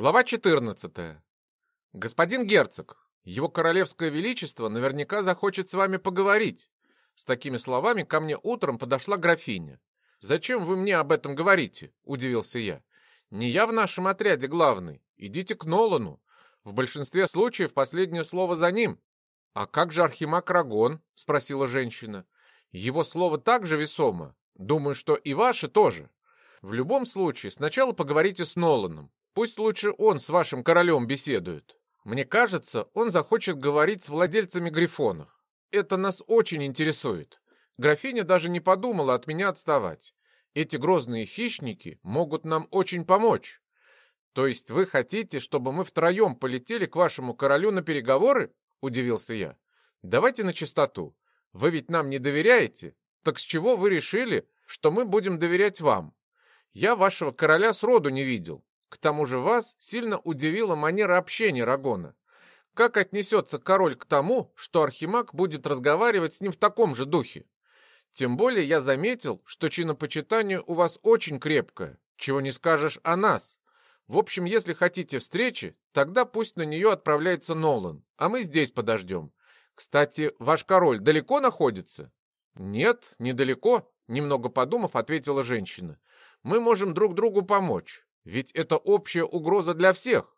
Глава 14. Господин герцог, его королевское величество наверняка захочет с вами поговорить. С такими словами ко мне утром подошла графиня. Зачем вы мне об этом говорите? Удивился я. Не я в нашем отряде главный. Идите к Нолану. В большинстве случаев последнее слово за ним. А как же архимаг Рагон? Спросила женщина. Его слово также весомо. Думаю, что и ваше тоже. В любом случае, сначала поговорите с Ноланом. Пусть лучше он с вашим королем беседует. Мне кажется, он захочет говорить с владельцами грифонов. Это нас очень интересует. Графиня даже не подумала от меня отставать. Эти грозные хищники могут нам очень помочь. То есть вы хотите, чтобы мы втроем полетели к вашему королю на переговоры? Удивился я. Давайте на чистоту. Вы ведь нам не доверяете? Так с чего вы решили, что мы будем доверять вам? Я вашего короля сроду не видел. К тому же вас сильно удивила манера общения Рагона. Как отнесется король к тому, что Архимаг будет разговаривать с ним в таком же духе? Тем более я заметил, что чинопочитание у вас очень крепкое, чего не скажешь о нас. В общем, если хотите встречи, тогда пусть на нее отправляется Нолан, а мы здесь подождем. Кстати, ваш король далеко находится? Нет, недалеко, немного подумав, ответила женщина. Мы можем друг другу помочь. Ведь это общая угроза для всех.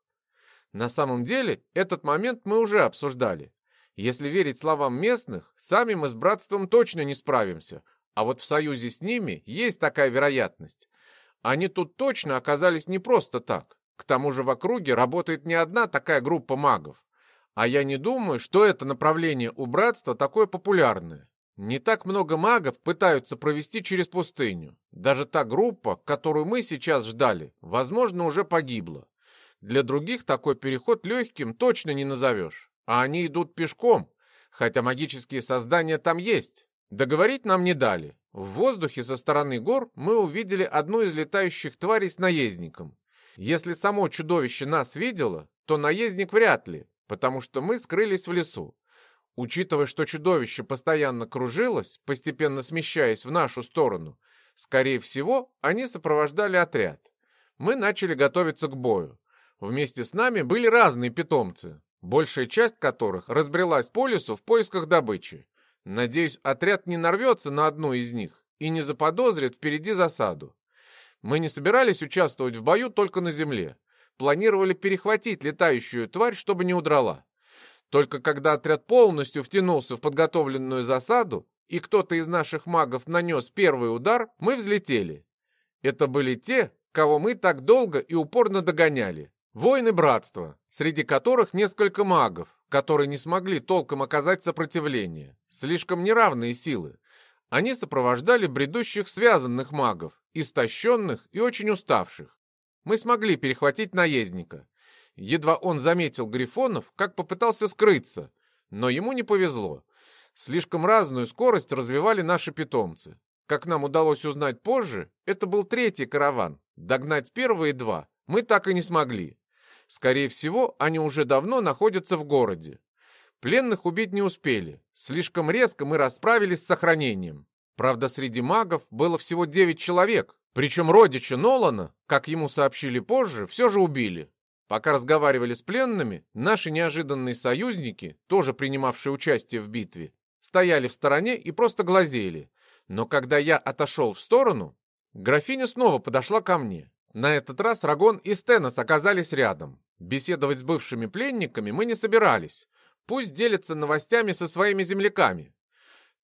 На самом деле, этот момент мы уже обсуждали. Если верить словам местных, сами мы с братством точно не справимся, а вот в союзе с ними есть такая вероятность. Они тут точно оказались не просто так. К тому же в округе работает не одна такая группа магов. А я не думаю, что это направление у братства такое популярное. Не так много магов пытаются провести через пустыню. Даже та группа, которую мы сейчас ждали, возможно, уже погибла. Для других такой переход легким точно не назовешь. А они идут пешком, хотя магические создания там есть. Договорить нам не дали. В воздухе со стороны гор мы увидели одну из летающих тварей с наездником. Если само чудовище нас видело, то наездник вряд ли, потому что мы скрылись в лесу. Учитывая, что чудовище постоянно кружилось, постепенно смещаясь в нашу сторону, скорее всего, они сопровождали отряд. Мы начали готовиться к бою. Вместе с нами были разные питомцы, большая часть которых разбрелась по лесу в поисках добычи. Надеюсь, отряд не нарвется на одну из них и не заподозрит впереди засаду. Мы не собирались участвовать в бою только на земле. Планировали перехватить летающую тварь, чтобы не удрала. Только когда отряд полностью втянулся в подготовленную засаду, и кто-то из наших магов нанес первый удар, мы взлетели. Это были те, кого мы так долго и упорно догоняли. Воины братства, среди которых несколько магов, которые не смогли толком оказать сопротивление. Слишком неравные силы. Они сопровождали бредущих связанных магов, истощенных и очень уставших. Мы смогли перехватить наездника. Едва он заметил грифонов, как попытался скрыться, но ему не повезло. Слишком разную скорость развивали наши питомцы. Как нам удалось узнать позже, это был третий караван. Догнать первые два мы так и не смогли. Скорее всего, они уже давно находятся в городе. Пленных убить не успели. Слишком резко мы расправились с сохранением. Правда, среди магов было всего девять человек. Причем родича Нолана, как ему сообщили позже, все же убили. Пока разговаривали с пленными, наши неожиданные союзники, тоже принимавшие участие в битве, стояли в стороне и просто глазели. Но когда я отошел в сторону, графиня снова подошла ко мне. На этот раз Рагон и Стенос оказались рядом. Беседовать с бывшими пленниками мы не собирались. Пусть делятся новостями со своими земляками.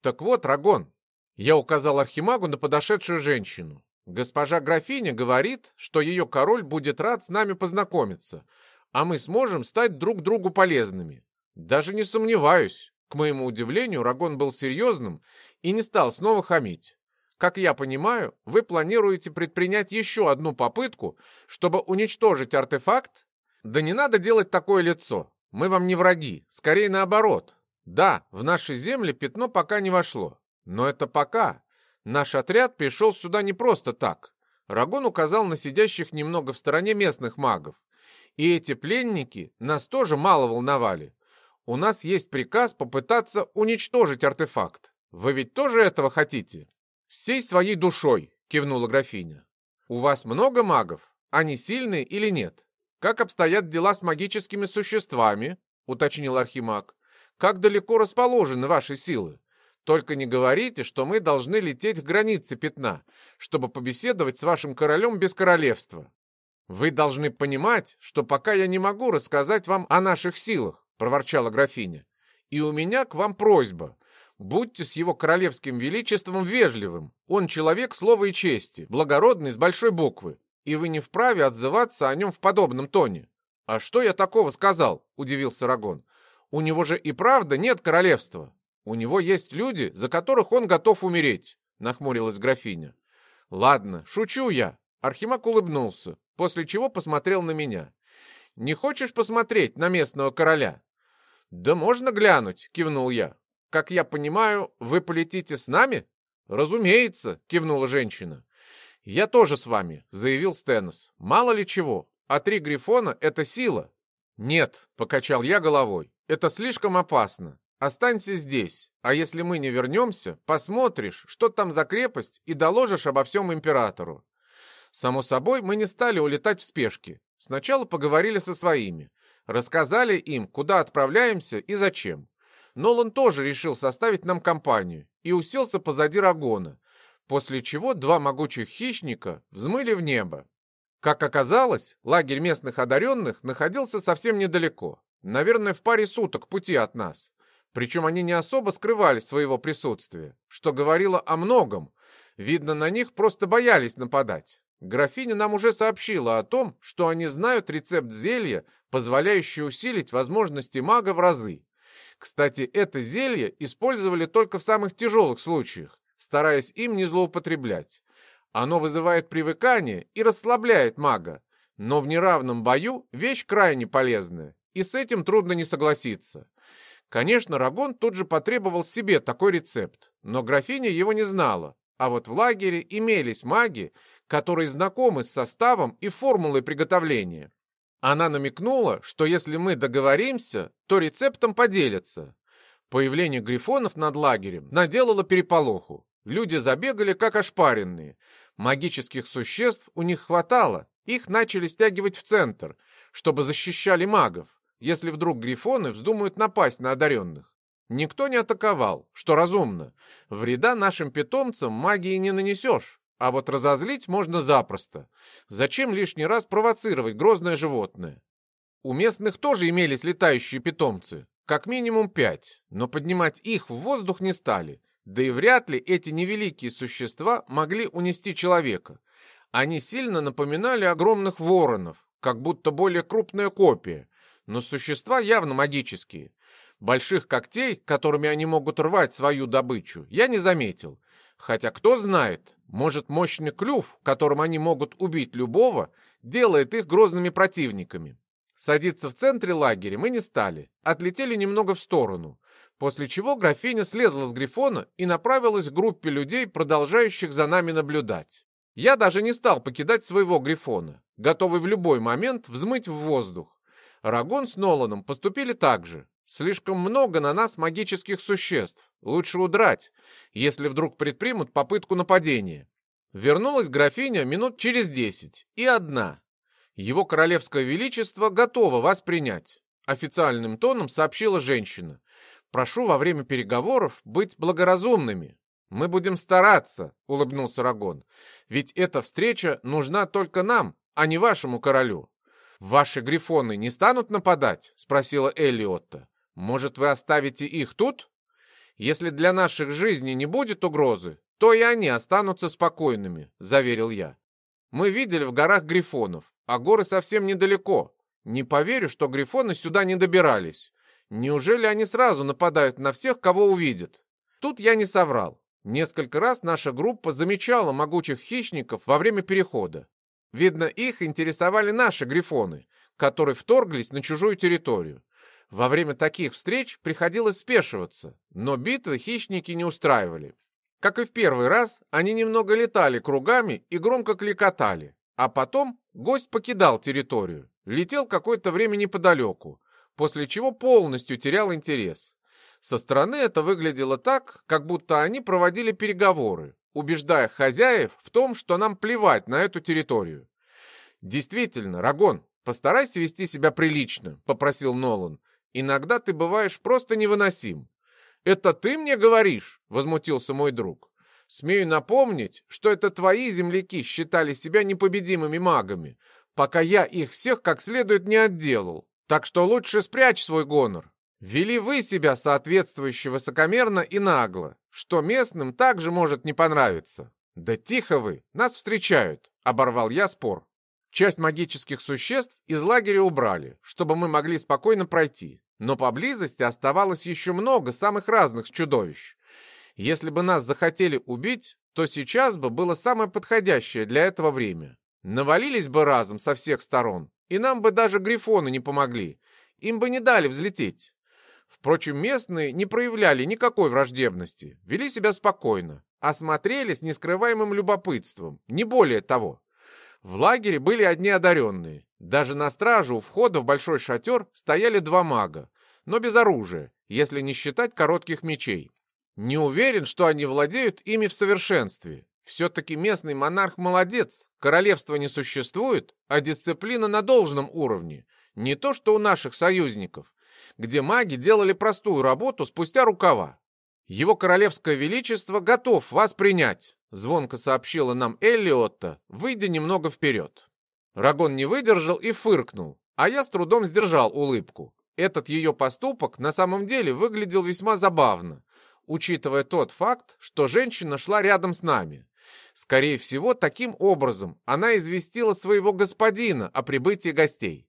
Так вот, Рагон, я указал Архимагу на подошедшую женщину. Госпожа графиня говорит, что ее король будет рад с нами познакомиться, а мы сможем стать друг другу полезными. Даже не сомневаюсь. К моему удивлению, Рагон был серьезным и не стал снова хамить. Как я понимаю, вы планируете предпринять еще одну попытку, чтобы уничтожить артефакт? Да не надо делать такое лицо. Мы вам не враги, скорее наоборот. Да, в наши земли пятно пока не вошло. Но это пока. Наш отряд пришел сюда не просто так. Рагон указал на сидящих немного в стороне местных магов. И эти пленники нас тоже мало волновали. У нас есть приказ попытаться уничтожить артефакт. Вы ведь тоже этого хотите? Всей своей душой, кивнула графиня. У вас много магов? Они сильные или нет? как обстоят дела с магическими существами?» — уточнил Архимаг. «Как далеко расположены ваши силы? Только не говорите, что мы должны лететь к границе пятна, чтобы побеседовать с вашим королем без королевства. Вы должны понимать, что пока я не могу рассказать вам о наших силах, проворчала графиня. И у меня к вам просьба. Будьте с его королевским величеством вежливым. Он человек слова и чести, благородный с большой буквы, и вы не вправе отзываться о нем в подобном тоне. А что я такого сказал? удивился Рагон. У него же и правда нет королевства. У него есть люди, за которых он готов умереть, нахмурилась графиня. Ладно, шучу я. Архимаг улыбнулся, после чего посмотрел на меня. Не хочешь посмотреть на местного короля? Да можно глянуть, кивнул я. Как я понимаю, вы полетите с нами? Разумеется, кивнула женщина. Я тоже с вами, заявил Стенос. Мало ли чего, а три грифона — это сила. Нет, покачал я головой, это слишком опасно. Останься здесь, а если мы не вернемся, посмотришь, что там за крепость, и доложишь обо всем императору. Само собой, мы не стали улетать в спешке. Сначала поговорили со своими, рассказали им, куда отправляемся и зачем. Нолан тоже решил составить нам компанию и уселся позади Рагона, после чего два могучих хищника взмыли в небо. Как оказалось, лагерь местных одаренных находился совсем недалеко, наверное, в паре суток пути от нас. Причем они не особо скрывали своего присутствия, что говорило о многом. Видно, на них просто боялись нападать. Графиня нам уже сообщила о том, что они знают рецепт зелья, позволяющий усилить возможности мага в разы. Кстати, это зелье использовали только в самых тяжелых случаях, стараясь им не злоупотреблять. Оно вызывает привыкание и расслабляет мага, но в неравном бою вещь крайне полезная, и с этим трудно не согласиться. Конечно, Рагон тут же потребовал себе такой рецепт, но графиня его не знала. А вот в лагере имелись маги, которые знакомы с составом и формулой приготовления. Она намекнула, что если мы договоримся, то рецептом поделятся. Появление грифонов над лагерем наделало переполоху. Люди забегали как ошпаренные. Магических существ у них хватало, их начали стягивать в центр, чтобы защищали магов если вдруг грифоны вздумают напасть на одаренных. Никто не атаковал, что разумно. Вреда нашим питомцам магии не нанесешь, а вот разозлить можно запросто. Зачем лишний раз провоцировать грозное животное? У местных тоже имелись летающие питомцы, как минимум пять, но поднимать их в воздух не стали. Да и вряд ли эти невеликие существа могли унести человека. Они сильно напоминали огромных воронов, как будто более крупная копия, но существа явно магические. Больших когтей, которыми они могут рвать свою добычу, я не заметил. Хотя кто знает, может мощный клюв, которым они могут убить любого, делает их грозными противниками. Садиться в центре лагеря мы не стали, отлетели немного в сторону, после чего графиня слезла с грифона и направилась к группе людей, продолжающих за нами наблюдать. Я даже не стал покидать своего грифона, готовый в любой момент взмыть в воздух. Рагон с Ноланом поступили так же. Слишком много на нас магических существ. Лучше удрать, если вдруг предпримут попытку нападения. Вернулась графиня минут через десять. И одна. Его королевское величество готово вас принять. Официальным тоном сообщила женщина. Прошу во время переговоров быть благоразумными. Мы будем стараться, улыбнулся Рагон. Ведь эта встреча нужна только нам, а не вашему королю. «Ваши грифоны не станут нападать?» — спросила Эллиотта. «Может, вы оставите их тут? Если для наших жизней не будет угрозы, то и они останутся спокойными», — заверил я. «Мы видели в горах грифонов, а горы совсем недалеко. Не поверю, что грифоны сюда не добирались. Неужели они сразу нападают на всех, кого увидят?» Тут я не соврал. Несколько раз наша группа замечала могучих хищников во время перехода. Видно, их интересовали наши грифоны, которые вторглись на чужую территорию. Во время таких встреч приходилось спешиваться, но битвы хищники не устраивали. Как и в первый раз, они немного летали кругами и громко кликотали, а потом гость покидал территорию, летел какое-то время неподалеку, после чего полностью терял интерес. Со стороны это выглядело так, как будто они проводили переговоры, убеждая хозяев в том, что нам плевать на эту территорию. Действительно, Рагон, постарайся вести себя прилично», — попросил Нолан. «Иногда ты бываешь просто невыносим». «Это ты мне говоришь?» — возмутился мой друг. «Смею напомнить, что это твои земляки считали себя непобедимыми магами, пока я их всех как следует не отделал. Так что лучше спрячь свой гонор. Вели вы себя соответствующе высокомерно и нагло, что местным также может не понравиться. Да тихо вы, нас встречают, оборвал я спор. Часть магических существ из лагеря убрали, чтобы мы могли спокойно пройти. Но поблизости оставалось еще много самых разных чудовищ. Если бы нас захотели убить, то сейчас бы было самое подходящее для этого время. Навалились бы разом со всех сторон, и нам бы даже грифоны не помогли. Им бы не дали взлететь. Впрочем, местные не проявляли никакой враждебности, вели себя спокойно, осмотрели с нескрываемым любопытством, не более того. В лагере были одни одаренные. Даже на страже у входа в большой шатер стояли два мага, но без оружия, если не считать коротких мечей. Не уверен, что они владеют ими в совершенстве. Все-таки местный монарх молодец, королевства не существует, а дисциплина на должном уровне. Не то, что у наших союзников где маги делали простую работу спустя рукава. «Его королевское величество готов вас принять», — звонко сообщила нам Эллиотта, выйдя немного вперед. Рагон не выдержал и фыркнул, а я с трудом сдержал улыбку. Этот ее поступок на самом деле выглядел весьма забавно, учитывая тот факт, что женщина шла рядом с нами. Скорее всего, таким образом она известила своего господина о прибытии гостей.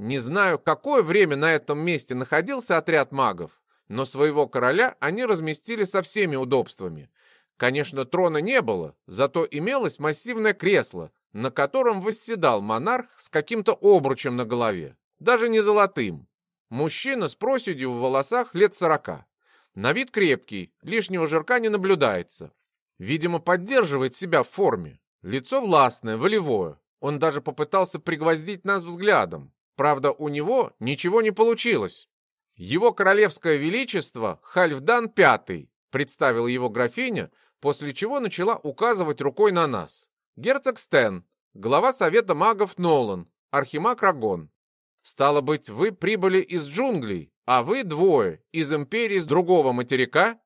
Не знаю, какое время на этом месте находился отряд магов, но своего короля они разместили со всеми удобствами. Конечно, трона не было, зато имелось массивное кресло, на котором восседал монарх с каким-то обручем на голове, даже не золотым. Мужчина с проседью в волосах лет сорока. На вид крепкий, лишнего жирка не наблюдается. Видимо, поддерживает себя в форме. Лицо властное, волевое. Он даже попытался пригвоздить нас взглядом, Правда, у него ничего не получилось. Его королевское величество Хальфдан Пятый представил его графиня, после чего начала указывать рукой на нас. Герцог Стен, глава совета магов Нолан, архимаг Рагон. Стало быть, вы прибыли из джунглей, а вы двое из империи с другого материка?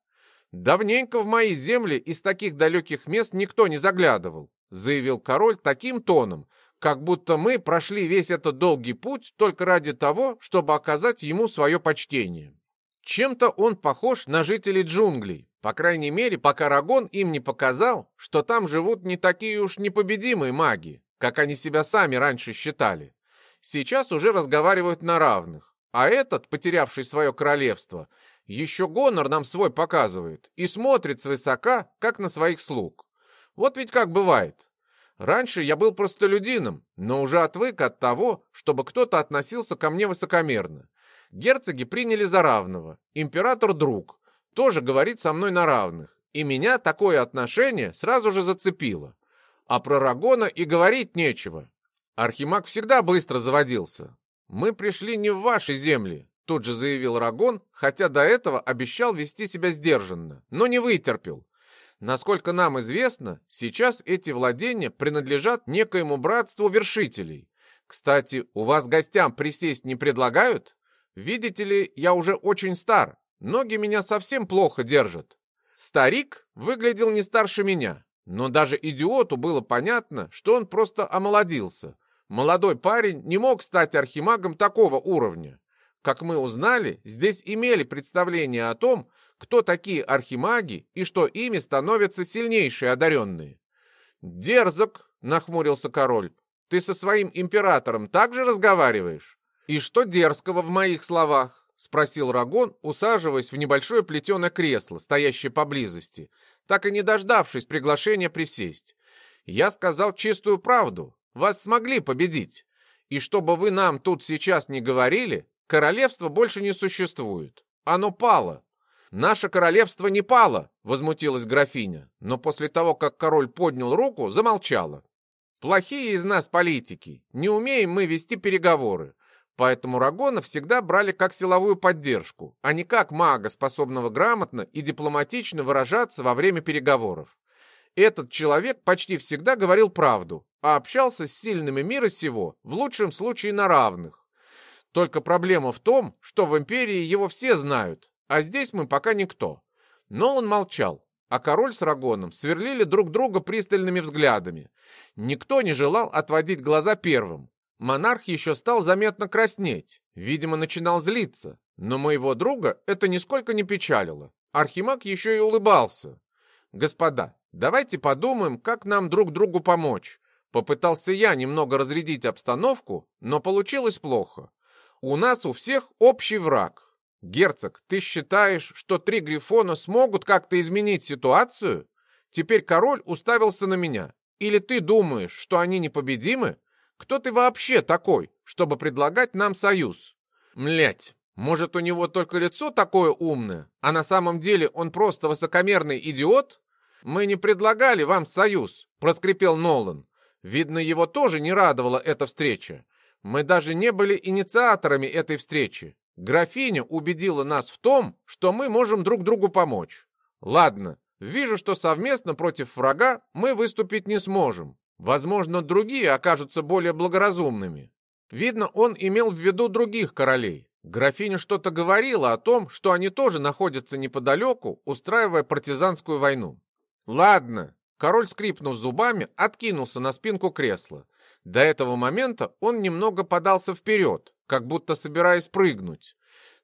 Давненько в мои земли из таких далеких мест никто не заглядывал, заявил король таким тоном, как будто мы прошли весь этот долгий путь только ради того, чтобы оказать ему свое почтение. Чем-то он похож на жителей джунглей, по крайней мере, пока Рагон им не показал, что там живут не такие уж непобедимые маги, как они себя сами раньше считали. Сейчас уже разговаривают на равных, а этот, потерявший свое королевство, еще гонор нам свой показывает и смотрит свысока, как на своих слуг. Вот ведь как бывает. Раньше я был простолюдином, но уже отвык от того, чтобы кто-то относился ко мне высокомерно. Герцоги приняли за равного. Император друг. Тоже говорит со мной на равных. И меня такое отношение сразу же зацепило. А про Рагона и говорить нечего. Архимаг всегда быстро заводился. «Мы пришли не в ваши земли», — тут же заявил Рагон, хотя до этого обещал вести себя сдержанно, но не вытерпел. Насколько нам известно, сейчас эти владения принадлежат некоему братству вершителей. Кстати, у вас гостям присесть не предлагают? Видите ли, я уже очень стар, ноги меня совсем плохо держат. Старик выглядел не старше меня, но даже идиоту было понятно, что он просто омолодился. Молодой парень не мог стать архимагом такого уровня. Как мы узнали, здесь имели представление о том, кто такие архимаги и что ими становятся сильнейшие одаренные. «Дерзок!» — нахмурился король. «Ты со своим императором также разговариваешь?» «И что дерзкого в моих словах?» — спросил Рагон, усаживаясь в небольшое плетеное кресло, стоящее поблизости, так и не дождавшись приглашения присесть. «Я сказал чистую правду. Вас смогли победить. И чтобы вы нам тут сейчас не говорили, королевство больше не существует. Оно пало. «Наше королевство не пало!» — возмутилась графиня, но после того, как король поднял руку, замолчала. «Плохие из нас политики, не умеем мы вести переговоры, поэтому Рагона всегда брали как силовую поддержку, а не как мага, способного грамотно и дипломатично выражаться во время переговоров. Этот человек почти всегда говорил правду, а общался с сильными мира сего, в лучшем случае на равных. Только проблема в том, что в Империи его все знают, а здесь мы пока никто. Но он молчал, а король с Рагоном сверлили друг друга пристальными взглядами. Никто не желал отводить глаза первым. Монарх еще стал заметно краснеть, видимо, начинал злиться. Но моего друга это нисколько не печалило. Архимаг еще и улыбался. «Господа, давайте подумаем, как нам друг другу помочь». Попытался я немного разрядить обстановку, но получилось плохо. У нас у всех общий враг. Герцог, ты считаешь, что три Грифона смогут как-то изменить ситуацию? Теперь король уставился на меня. Или ты думаешь, что они непобедимы? Кто ты вообще такой, чтобы предлагать нам союз? Млять, может, у него только лицо такое умное, а на самом деле он просто высокомерный идиот? Мы не предлагали вам союз, проскрипел Нолан. Видно, его тоже не радовала эта встреча. Мы даже не были инициаторами этой встречи. Графиня убедила нас в том, что мы можем друг другу помочь. Ладно, вижу, что совместно против врага мы выступить не сможем. Возможно, другие окажутся более благоразумными. Видно, он имел в виду других королей. Графиня что-то говорила о том, что они тоже находятся неподалеку, устраивая партизанскую войну. Ладно, король, скрипнув зубами, откинулся на спинку кресла. До этого момента он немного подался вперед, как будто собираясь прыгнуть.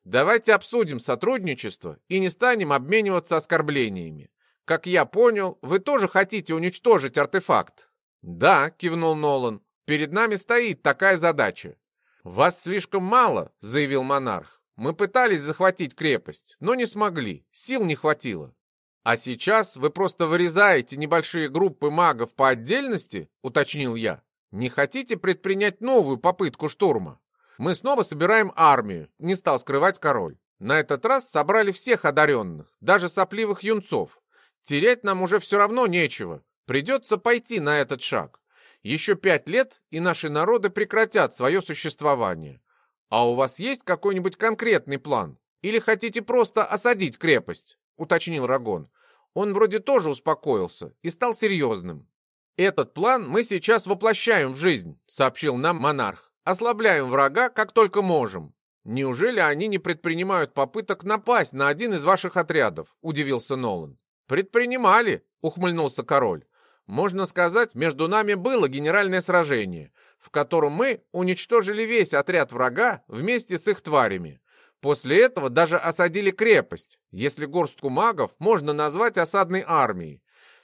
Давайте обсудим сотрудничество и не станем обмениваться оскорблениями. Как я понял, вы тоже хотите уничтожить артефакт. «Да», — кивнул Нолан, — «перед нами стоит такая задача». «Вас слишком мало», — заявил монарх. «Мы пытались захватить крепость, но не смогли, сил не хватило». «А сейчас вы просто вырезаете небольшие группы магов по отдельности?» — уточнил я. «Не хотите предпринять новую попытку штурма?» «Мы снова собираем армию», — не стал скрывать король. «На этот раз собрали всех одаренных, даже сопливых юнцов. Терять нам уже все равно нечего. Придется пойти на этот шаг. Еще пять лет, и наши народы прекратят свое существование. А у вас есть какой-нибудь конкретный план? Или хотите просто осадить крепость?» — уточнил Рагон. Он вроде тоже успокоился и стал серьезным. «Этот план мы сейчас воплощаем в жизнь», — сообщил нам монарх. «Ослабляем врага, как только можем». «Неужели они не предпринимают попыток напасть на один из ваших отрядов?» — удивился Нолан. «Предпринимали», — ухмыльнулся король. Можно сказать, между нами было генеральное сражение, в котором мы уничтожили весь отряд врага вместе с их тварями. После этого даже осадили крепость, если горстку магов можно назвать осадной армией.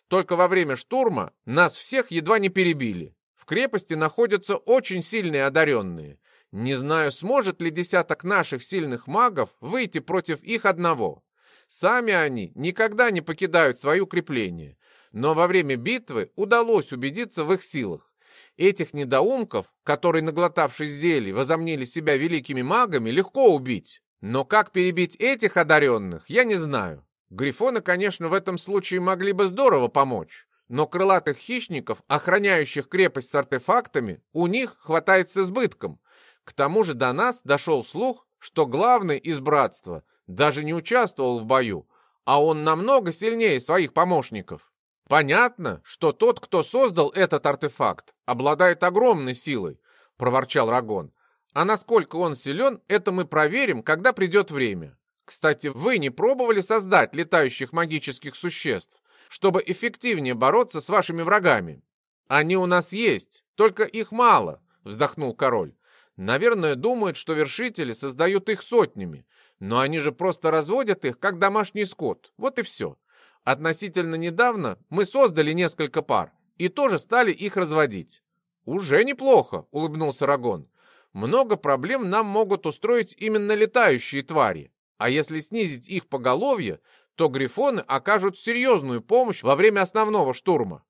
Только во время штурма нас всех едва не перебили. Крепости находятся очень сильные одаренные. Не знаю, сможет ли десяток наших сильных магов выйти против их одного. Сами они никогда не покидают свои укрепления, но во время битвы удалось убедиться в их силах. Этих недоумков, которые, наглотавшись зелий, возомнили себя великими магами, легко убить. Но как перебить этих одаренных, я не знаю. Грифоны, конечно, в этом случае могли бы здорово помочь, но крылатых хищников, охраняющих крепость с артефактами, у них хватает с избытком. К тому же до нас дошел слух, что главный из братства даже не участвовал в бою, а он намного сильнее своих помощников. «Понятно, что тот, кто создал этот артефакт, обладает огромной силой», — проворчал Рагон. «А насколько он силен, это мы проверим, когда придет время. Кстати, вы не пробовали создать летающих магических существ, чтобы эффективнее бороться с вашими врагами?» «Они у нас есть, только их мало», — вздохнул король. «Наверное, думают, что вершители создают их сотнями, но они же просто разводят их, как домашний скот. Вот и все. Относительно недавно мы создали несколько пар и тоже стали их разводить. Уже неплохо, улыбнулся Рагон. Много проблем нам могут устроить именно летающие твари. А если снизить их поголовье, то грифоны окажут серьезную помощь во время основного штурма.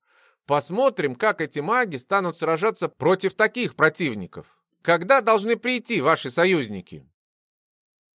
Посмотрим, как эти маги станут сражаться против таких противников. Когда должны прийти ваши союзники?